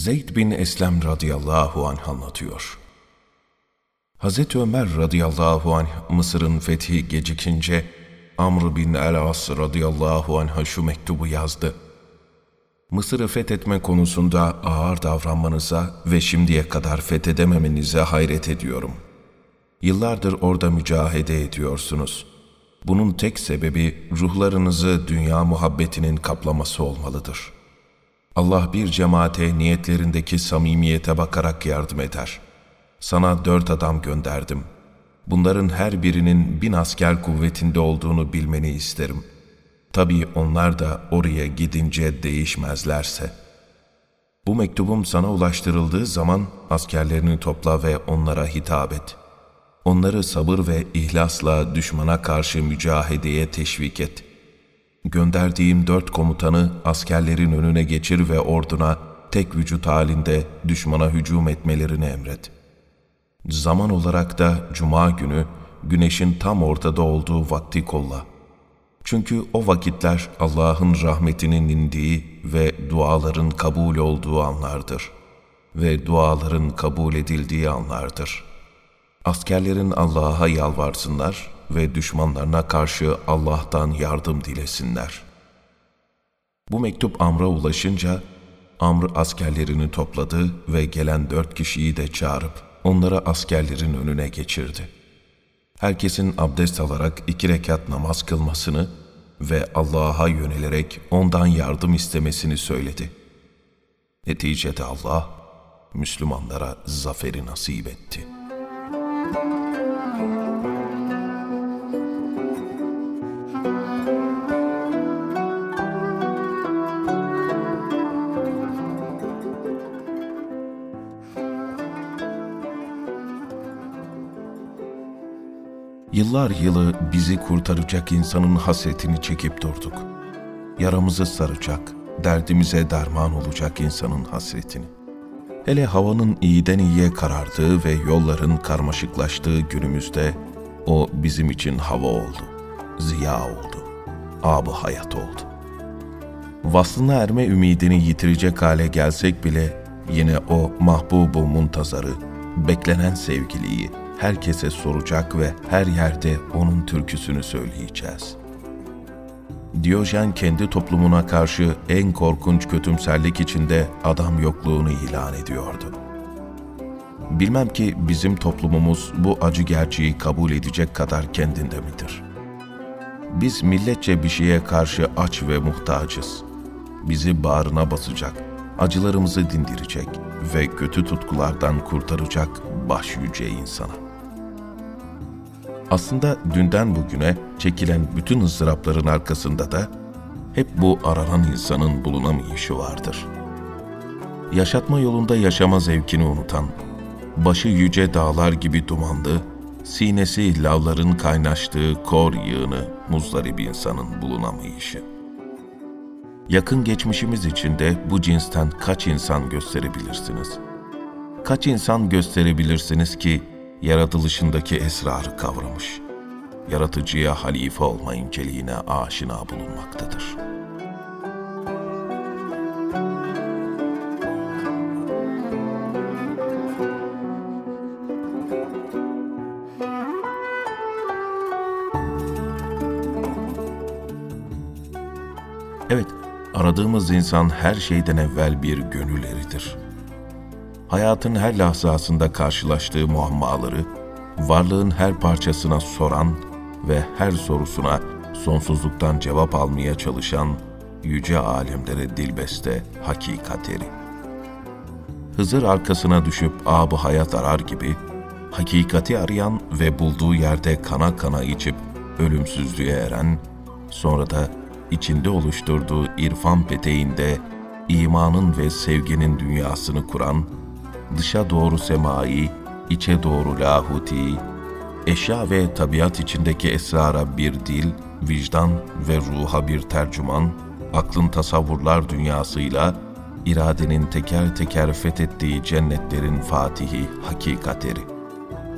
Zeyd bin Eslem radıyallahu anh anlatıyor. Hazreti Ömer radıyallahu anh Mısır'ın fethi gecikince Amr bin el-As radıyallahu anh'a şu mektubu yazdı. Mısır'ı fethetme konusunda ağır davranmanıza ve şimdiye kadar fethedememenize hayret ediyorum. Yıllardır orada mücahede ediyorsunuz. Bunun tek sebebi ruhlarınızı dünya muhabbetinin kaplaması olmalıdır. Allah bir cemaate niyetlerindeki samimiyete bakarak yardım eder. Sana dört adam gönderdim. Bunların her birinin bin asker kuvvetinde olduğunu bilmeni isterim. Tabii onlar da oraya gidince değişmezlerse. Bu mektubum sana ulaştırıldığı zaman askerlerini topla ve onlara hitap et. Onları sabır ve ihlasla düşmana karşı mücahedeye teşvik et. Gönderdiğim dört komutanı askerlerin önüne geçir ve orduna tek vücut halinde düşmana hücum etmelerini emret. Zaman olarak da cuma günü güneşin tam ortada olduğu vakti kolla. Çünkü o vakitler Allah'ın rahmetinin indiği ve duaların kabul olduğu anlardır. Ve duaların kabul edildiği anlardır. Askerlerin Allah'a yalvarsınlar ve düşmanlarına karşı Allah'tan yardım dilesinler. Bu mektup Amr'a ulaşınca, Amr askerlerini topladı ve gelen dört kişiyi de çağırıp onlara askerlerin önüne geçirdi. Herkesin abdest alarak iki rekat namaz kılmasını ve Allah'a yönelerek ondan yardım istemesini söyledi. Neticede Allah, Müslümanlara zaferi nasip etti.'' Yıllar yılı bizi kurtaracak insanın hasretini çekip durduk. Yaramızı saracak, derdimize derman olacak insanın hasretini. Hele havanın iyiden iyiye karardığı ve yolların karmaşıklaştığı günümüzde o bizim için hava oldu, ziya oldu, abı hayat oldu. Vaslına erme ümidini yitirecek hale gelsek bile yine o mahbubu muntazarı, beklenen sevgiliyi, herkese soracak ve her yerde onun türküsünü söyleyeceğiz. Diyojen kendi toplumuna karşı en korkunç kötümserlik içinde adam yokluğunu ilan ediyordu. Bilmem ki bizim toplumumuz bu acı gerçeği kabul edecek kadar kendinde midir? Biz milletçe bir şeye karşı aç ve muhtacız. Bizi bağrına basacak, acılarımızı dindirecek ve kötü tutkulardan kurtaracak baş yüce insana.'' Aslında dünden bugüne çekilen bütün ızdırapların arkasında da hep bu aranan insanın bulunamayışı vardır. Yaşatma yolunda yaşama zevkini unutan, başı yüce dağlar gibi dumanlı, sinesi lavların kaynaştığı kor yığını muzdarip insanın bulunamayışı. Yakın geçmişimiz içinde bu cinsten kaç insan gösterebilirsiniz? Kaç insan gösterebilirsiniz ki yaratılışındaki esrarı kavramış, yaratıcıya halife olma inceliğine aşina bulunmaktadır. Evet, aradığımız insan her şeyden evvel bir gönül eridir.'' Hayatın her lahzasında karşılaştığı muammaları, varlığın her parçasına soran ve her sorusuna sonsuzluktan cevap almaya çalışan yüce alemlere dilbeste hakikateri. Hızır arkasına düşüp abı hayat arar gibi, hakikati arayan ve bulduğu yerde kana kana içip ölümsüzlüğe eren, sonra da içinde oluşturduğu irfan peteğinde imanın ve sevginin dünyasını kuran dışa doğru semai, içe doğru lahuti, eşya ve tabiat içindeki esrara bir dil, vicdan ve ruha bir tercüman, aklın tasavvurlar dünyasıyla iradenin teker teker fethettiği cennetlerin fatihi hakikateri.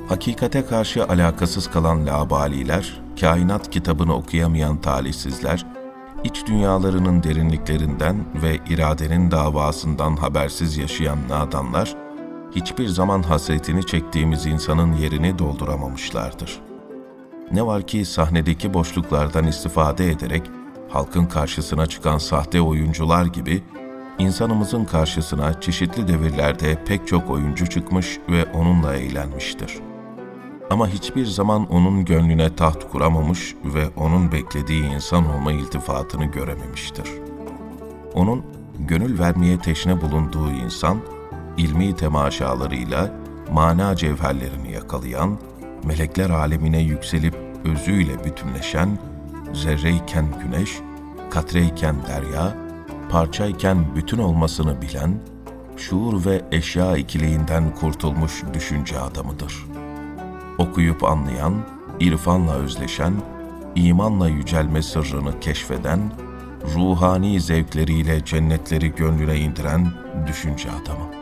Hakikate karşı alakasız kalan labaliler, kainat kitabını okuyamayan talihsizler, iç dünyalarının derinliklerinden ve iradenin davasından habersiz yaşayan nadanlar, hiçbir zaman hasretini çektiğimiz insanın yerini dolduramamışlardır. Ne var ki sahnedeki boşluklardan istifade ederek halkın karşısına çıkan sahte oyuncular gibi insanımızın karşısına çeşitli devirlerde pek çok oyuncu çıkmış ve onunla eğlenmiştir. Ama hiçbir zaman onun gönlüne taht kuramamış ve onun beklediği insan olma iltifatını görememiştir. Onun gönül vermeye teşne bulunduğu insan, ilmi temaşalarıyla mana cevherlerini yakalayan, melekler alemine yükselip özüyle bütünleşen, zerreyken güneş, katreyken derya, parçayken bütün olmasını bilen, şuur ve eşya ikiliğinden kurtulmuş düşünce adamıdır. Okuyup anlayan, irfanla özleşen, imanla yücelme sırrını keşfeden, ruhani zevkleriyle cennetleri gönlüne indiren düşünce adamı.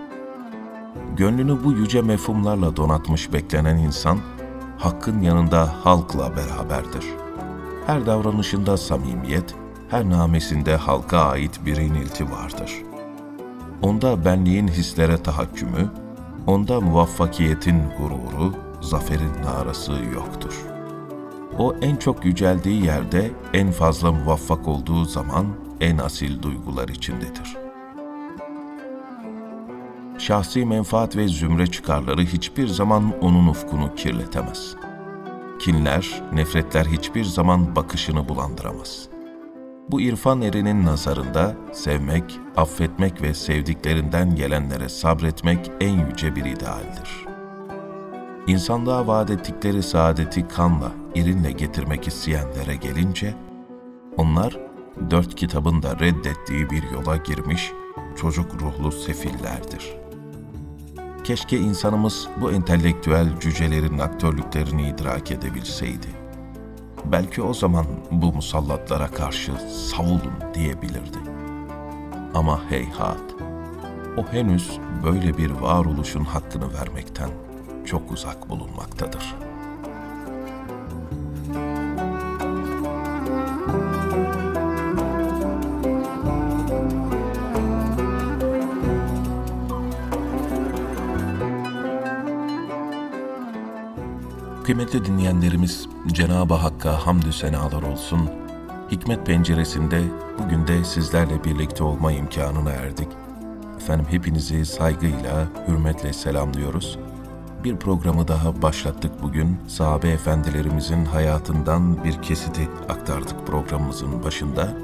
Gönlünü bu yüce mefhumlarla donatmış beklenen insan, Hakk'ın yanında halkla beraberdir. Her davranışında samimiyet, her namesinde halka ait bir inilti vardır. Onda benliğin hislere tahakkümü, onda muvaffakiyetin gururu, zaferin narası yoktur. O en çok yüceldiği yerde, en fazla muvaffak olduğu zaman en asil duygular içindedir. Şahsi menfaat ve zümre çıkarları hiçbir zaman onun ufkunu kirletemez. Kinler, nefretler hiçbir zaman bakışını bulandıramaz.'' Bu irfan erinin nazarında sevmek, affetmek ve sevdiklerinden gelenlere sabretmek en yüce bir idealdir. İnsanlığa vaat ettikleri saadeti kanla, irinle getirmek isteyenlere gelince, onlar dört kitabın da reddettiği bir yola girmiş çocuk ruhlu sefillerdir. Keşke insanımız bu entelektüel cücelerin aktörlüklerini idrak edebilseydi belki o zaman bu musallatlara karşı savulun diyebilirdi. Ama heyhat, o henüz böyle bir varoluşun hakkını vermekten çok uzak bulunmaktadır.'' Kıymetli dinleyenlerimiz, Cenab-ı Hakk'a hamdü senalar olsun. Hikmet penceresinde bugün de sizlerle birlikte olma imkanına erdik. Efendim hepinizi saygıyla, hürmetle selamlıyoruz. Bir programı daha başlattık bugün. Sahabe efendilerimizin hayatından bir kesiti aktardık programımızın başında.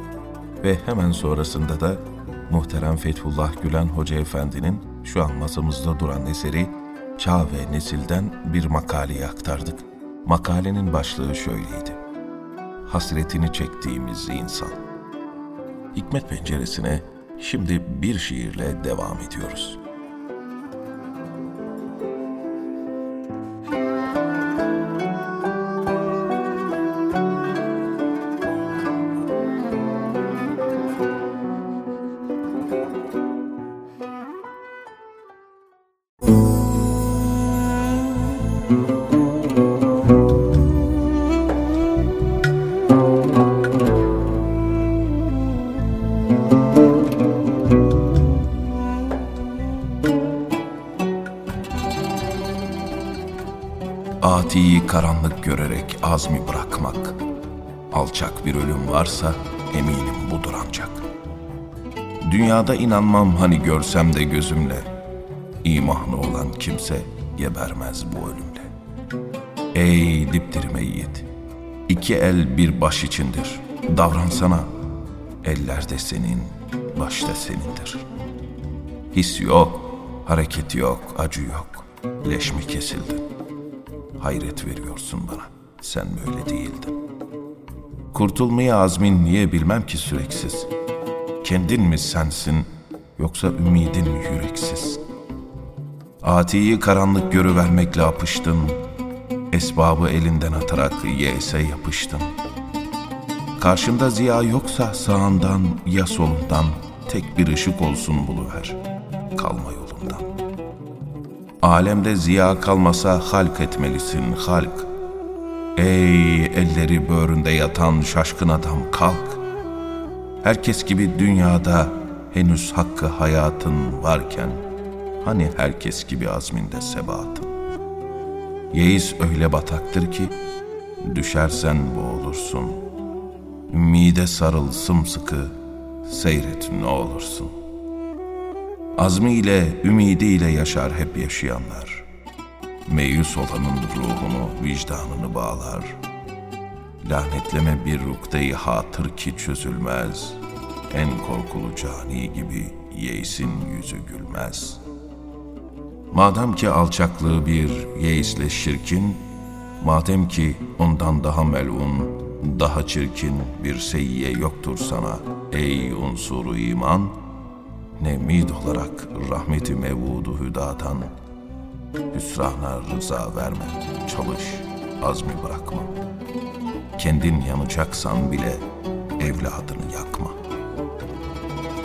Ve hemen sonrasında da muhterem Fethullah Gülen Hoca Efendi'nin şu an masamızda duran eseri çağ ve nesilden bir makaleyi aktardık. Makalenin başlığı şöyleydi. Hasretini çektiğimiz insan. Hikmet penceresine şimdi bir şiirle devam ediyoruz.'' Atiyi görerek azmi bırakmak. Alçak bir ölüm varsa eminim budur ancak. Dünyada inanmam hani görsem de gözümle. İmanı olan kimse gebermez bu ölümle. Ey dipdirime yiğit, iki el bir baş içindir. Davransana, eller de senin, baş da senindir. His yok, hareket yok, acı yok. Leş mi kesildin? hayret veriyorsun bana. Sen böyle değildin. Kurtulmaya azmin niye bilmem ki süreksiz. Kendin mi sensin yoksa ümidin mi yüreksiz? Atiyi karanlık görüvermekle apıştın. Esbabı elinden atarak yese yapıştın. Karşında ziya yoksa sağından ya solundan tek bir ışık olsun buluver. Kalma yolundan. Alemde ziya kalmasa halk etmelisin halk. Ey elleri böğründe yatan şaşkın adam kalk. Herkes gibi dünyada henüz hakkı hayatın varken, hani herkes gibi azminde sebatın. Yeis öyle bataktır ki, düşersen boğulursun. Ümide sarıl sımsıkı, seyret ne olursun. Azmiyle, ümidiyle yaşar hep yaşayanlar. Meyus olanın ruhunu, vicdanını bağlar. Lanetleme bir ruktayı hatır ki çözülmez. En korkulu cani gibi yeisin yüzü gülmez. Madem ki alçaklığı bir yeisle şirkin, madem ki ondan daha melun, daha çirkin bir seyyiye yoktur sana ey unsuru iman, ne mid olarak rahmeti mevudu hüdadan, hüsrana rıza verme, çalış, azmi bırakma. Kendin yanacaksan bile evladını yakma.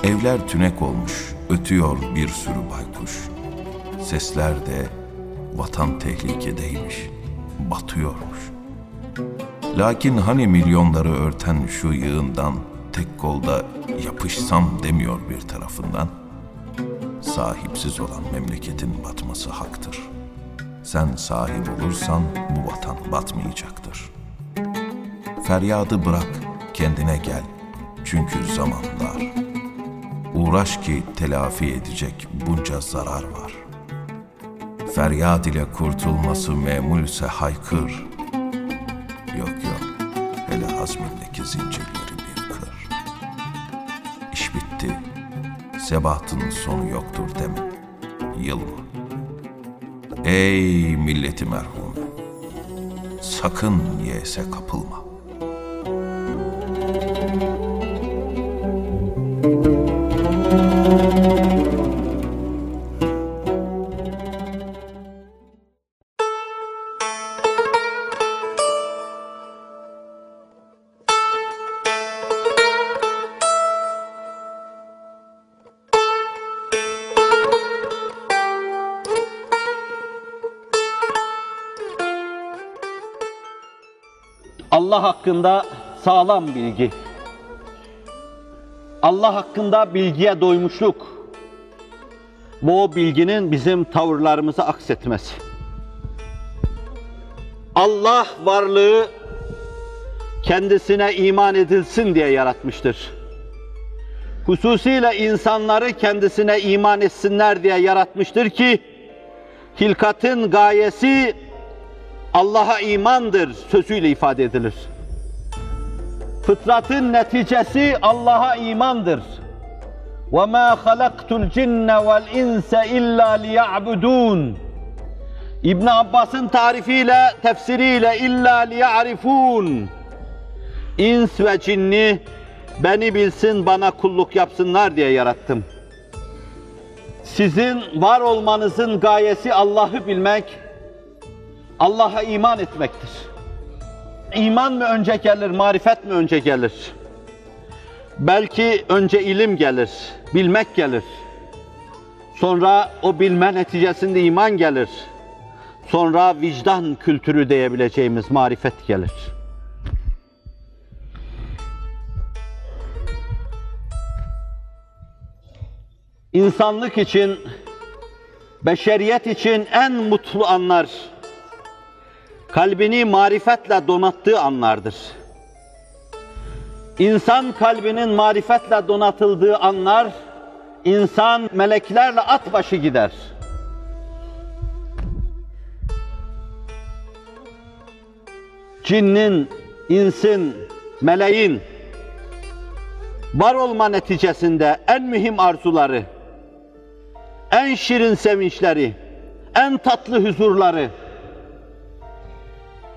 Evler tünek olmuş, ötüyor bir sürü baykuş. Sesler de vatan tehlikedeymiş, batıyormuş. Lakin hani milyonları örten şu yığından tek kolda yapışsam demiyor bir tarafından. Sahipsiz olan memleketin batması haktır. Sen sahip olursan bu vatan batmayacaktır. Feryadı bırak, kendine gel. Çünkü zaman dar. Uğraş ki telafi edecek bunca zarar var. Feryat ile kurtulması memulse haykır. Yok yok, hele hazmindeki zincirleri sebatın sonu yoktur deme, yılma. Ey milleti merhum, sakın yese kapılma. Allah hakkında sağlam bilgi. Allah hakkında bilgiye doymuşluk. Bu o bilginin bizim tavırlarımızı aksetmesi. Allah varlığı kendisine iman edilsin diye yaratmıştır. Hususiyle insanları kendisine iman etsinler diye yaratmıştır ki hilkatın gayesi Allah'a imandır sözüyle ifade edilir. Fıtratın neticesi Allah'a imandır. وَمَا خَلَقْتُ الْجِنَّ وَالْاِنْسَ اِلَّا لِيَعْبُدُونَ İbn Abbas'ın tarifiyle, tefsiriyle illa liya'rifun. İns ve cinni beni bilsin, bana kulluk yapsınlar diye yarattım. Sizin var olmanızın gayesi Allah'ı bilmek, Allah'a iman etmektir. İman mı önce gelir, marifet mi önce gelir? Belki önce ilim gelir, bilmek gelir. Sonra o bilme neticesinde iman gelir. Sonra vicdan kültürü diyebileceğimiz marifet gelir. İnsanlık için, beşeriyet için en mutlu anlar, kalbini marifetle donattığı anlardır. İnsan kalbinin marifetle donatıldığı anlar, insan meleklerle at başı gider. Cinnin, insin, meleğin var olma neticesinde en mühim arzuları, en şirin sevinçleri, en tatlı huzurları,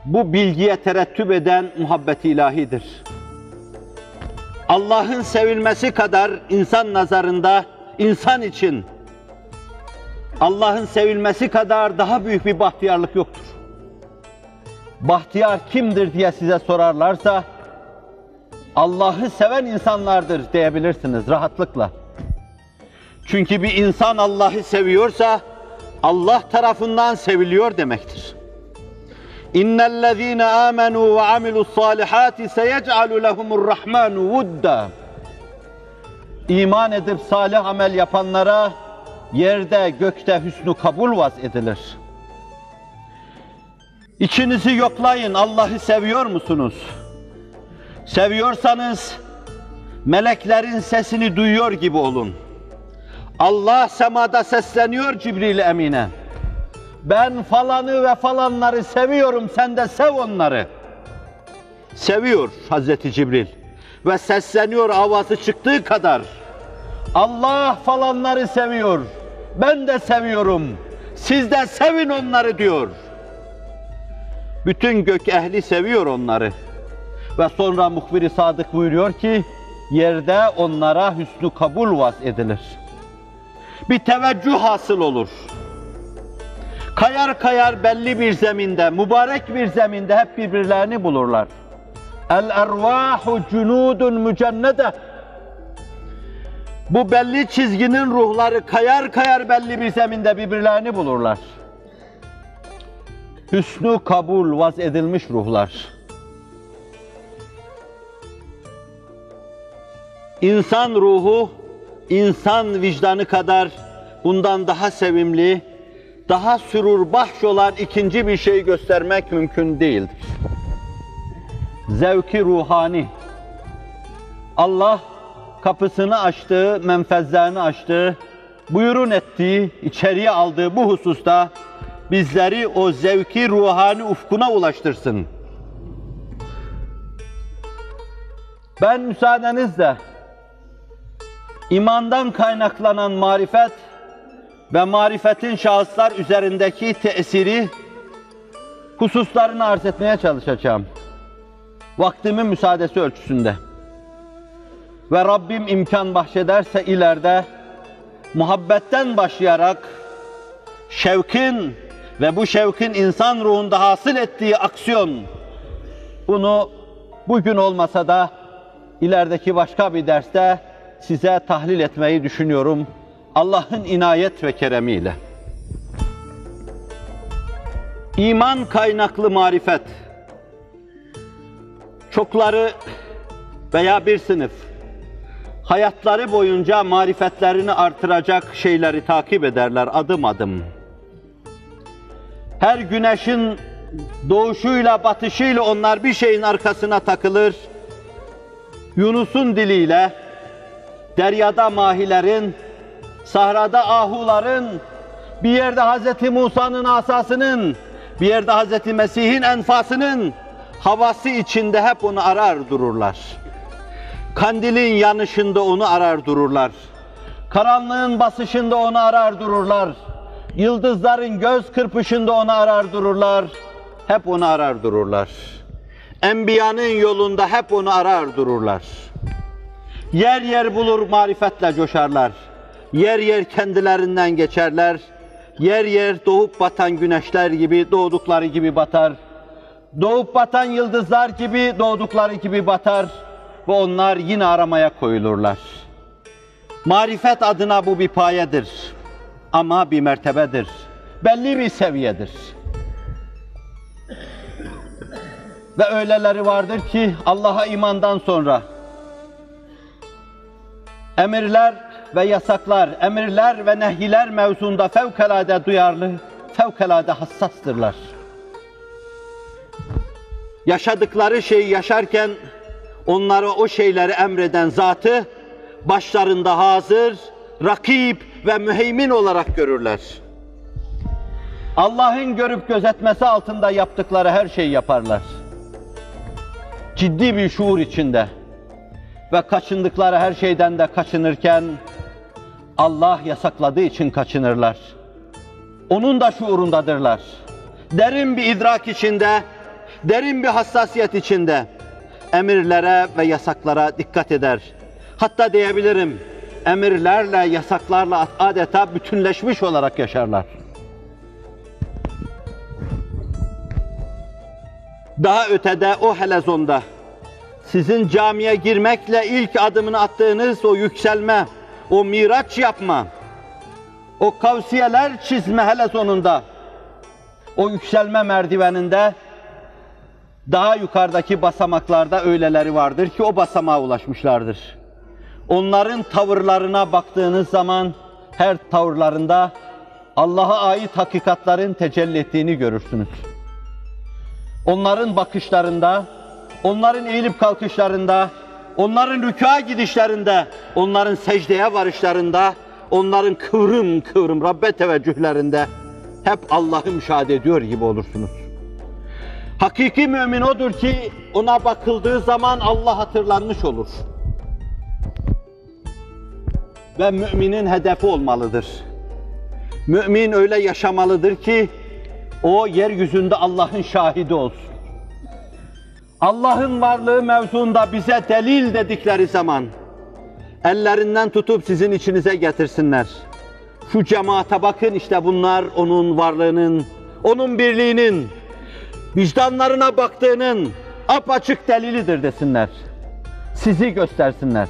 bu bilgiye terettüp eden muhabbet ilahidir. Allah'ın sevilmesi kadar insan nazarında, insan için Allah'ın sevilmesi kadar daha büyük bir bahtiyarlık yoktur. Bahtiyar kimdir diye size sorarlarsa, Allah'ı seven insanlardır diyebilirsiniz rahatlıkla. Çünkü bir insan Allah'ı seviyorsa, Allah tarafından seviliyor demektir. İnnellezîne âmenû ve amilu's sâlihâti seyec'alu lehumur rahmanu vudda. iman edip salih amel yapanlara yerde gökte hüsnü kabul vaz edilir. İçinizi yoklayın, Allah'ı seviyor musunuz? Seviyorsanız meleklerin sesini duyuyor gibi olun. Allah semada sesleniyor Cibril Emine. Ben falanı ve falanları seviyorum, sen de sev onları. Seviyor Hazreti Cibril ve sesleniyor avazı çıktığı kadar. Allah falanları seviyor, ben de seviyorum, siz de sevin onları diyor. Bütün gök ehli seviyor onları. Ve sonra muhbir-i sadık buyuruyor ki, yerde onlara hüsnü kabul vaz edilir. Bir teveccüh hasıl olur. Kayar kayar belli bir zeminde, mübarek bir zeminde hep birbirlerini bulurlar. El ervahu cunudun mücennede. Bu belli çizginin ruhları kayar kayar belli bir zeminde birbirlerini bulurlar. Hüsnü kabul vaz edilmiş ruhlar. İnsan ruhu, insan vicdanı kadar bundan daha sevimli, daha sürur bahş olan ikinci bir şey göstermek mümkün değildir. Zevki ruhani. Allah kapısını açtığı, menfezlerini açtığı, buyurun ettiği, içeriye aldığı bu hususta bizleri o zevki ruhani ufkuna ulaştırsın. Ben müsaadenizle imandan kaynaklanan marifet ve marifetin şahıslar üzerindeki tesiri hususlarını arz etmeye çalışacağım. Vaktimin müsaadesi ölçüsünde. Ve Rabbim imkan bahşederse ileride muhabbetten başlayarak şevkin ve bu şevkin insan ruhunda hasıl ettiği aksiyon bunu bugün olmasa da ilerideki başka bir derste size tahlil etmeyi düşünüyorum. Allah'ın inayet ve keremiyle. İman kaynaklı marifet. Çokları veya bir sınıf hayatları boyunca marifetlerini artıracak şeyleri takip ederler adım adım. Her güneşin doğuşuyla batışıyla onlar bir şeyin arkasına takılır. Yunus'un diliyle deryada mahilerin, sahrada ahuların, bir yerde Hz. Musa'nın asasının, bir yerde Hz. Mesih'in enfasının havası içinde hep onu arar dururlar. Kandilin yanışında onu arar dururlar. Karanlığın basışında onu arar dururlar. Yıldızların göz kırpışında onu arar dururlar. Hep onu arar dururlar. Enbiyanın yolunda hep onu arar dururlar. Yer yer bulur marifetle coşarlar. Yer yer kendilerinden geçerler. Yer yer doğup batan güneşler gibi doğdukları gibi batar. Doğup batan yıldızlar gibi doğdukları gibi batar ve onlar yine aramaya koyulurlar. Marifet adına bu bir payedir ama bir mertebedir. Belli bir seviyedir. Ve öyleleri vardır ki Allah'a imandan sonra emirler ve yasaklar, emirler ve nehiler mevzunda fevkalade duyarlı, fevkalade hassastırlar. Yaşadıkları şeyi yaşarken onlara o şeyleri emreden zatı başlarında hazır, rakip ve müheymin olarak görürler. Allah'ın görüp gözetmesi altında yaptıkları her şeyi yaparlar. Ciddi bir şuur içinde ve kaçındıkları her şeyden de kaçınırken Allah yasakladığı için kaçınırlar. Onun da şuurundadırlar. Derin bir idrak içinde, derin bir hassasiyet içinde emirlere ve yasaklara dikkat eder. Hatta diyebilirim, emirlerle, yasaklarla adeta bütünleşmiş olarak yaşarlar. Daha ötede o helezonda sizin camiye girmekle ilk adımını attığınız o yükselme, o miraç yapma, o kavsiyeler çizme helezonunda, o yükselme merdiveninde daha yukarıdaki basamaklarda öyleleri vardır ki o basamağa ulaşmışlardır. onların tavırlarına baktığınız zaman her tavırlarında Allah'a ait hakikatlerin tecelli ettiğini görürsünüz. Onların bakışlarında, onların eğilip kalkışlarında, onların rükûa gidişlerinde, onların secdeye varışlarında, onların kıvrım kıvrım Rabbe teveccühlerinde hep Allah'ı müşahede ediyor gibi olursunuz. Hakiki mümin odur ki ona bakıldığı zaman Allah hatırlanmış olur. Ve müminin hedefi olmalıdır. Mümin öyle yaşamalıdır ki o yeryüzünde Allah'ın şahidi olsun. Allah'ın varlığı mevzuunda bize delil dedikleri zaman ellerinden tutup sizin içinize getirsinler. Şu cemaate bakın işte bunlar onun varlığının, onun birliğinin, vicdanlarına baktığının apaçık delilidir desinler. Sizi göstersinler.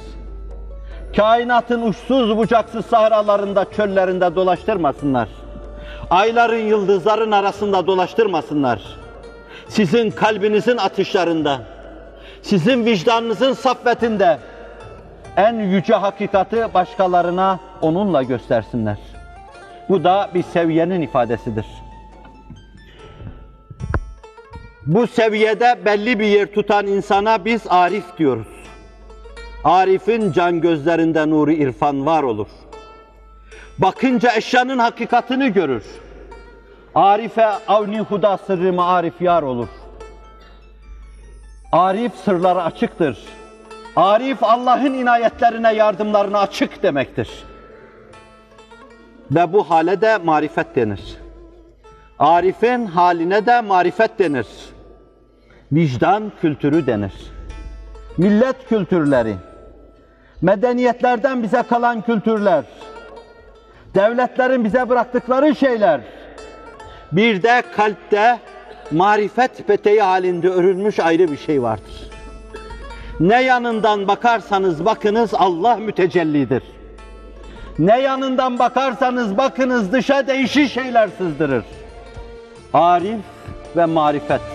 Kainatın uçsuz bucaksız sahralarında, çöllerinde dolaştırmasınlar. Ayların, yıldızların arasında dolaştırmasınlar. Sizin kalbinizin atışlarında, sizin vicdanınızın saffetinde en yüce hakikati başkalarına onunla göstersinler. Bu da bir seviyenin ifadesidir. Bu seviyede belli bir yer tutan insana biz arif diyoruz. Arif'in can gözlerinde nuru irfan var olur. Bakınca eşyanın hakikatini görür. Arife avni huda sırrı marif yar olur. Arif sırları açıktır. Arif Allah'ın inayetlerine, yardımlarına açık demektir. Ve bu hale de marifet denir. Arif'in haline de marifet denir. Vicdan kültürü denir. Millet kültürleri, medeniyetlerden bize kalan kültürler, devletlerin bize bıraktıkları şeyler, bir de kalpte marifet peteği halinde örülmüş ayrı bir şey vardır. Ne yanından bakarsanız bakınız Allah mütecellidir. Ne yanından bakarsanız bakınız dışa değişik şeyler sızdırır. Arif ve marifet.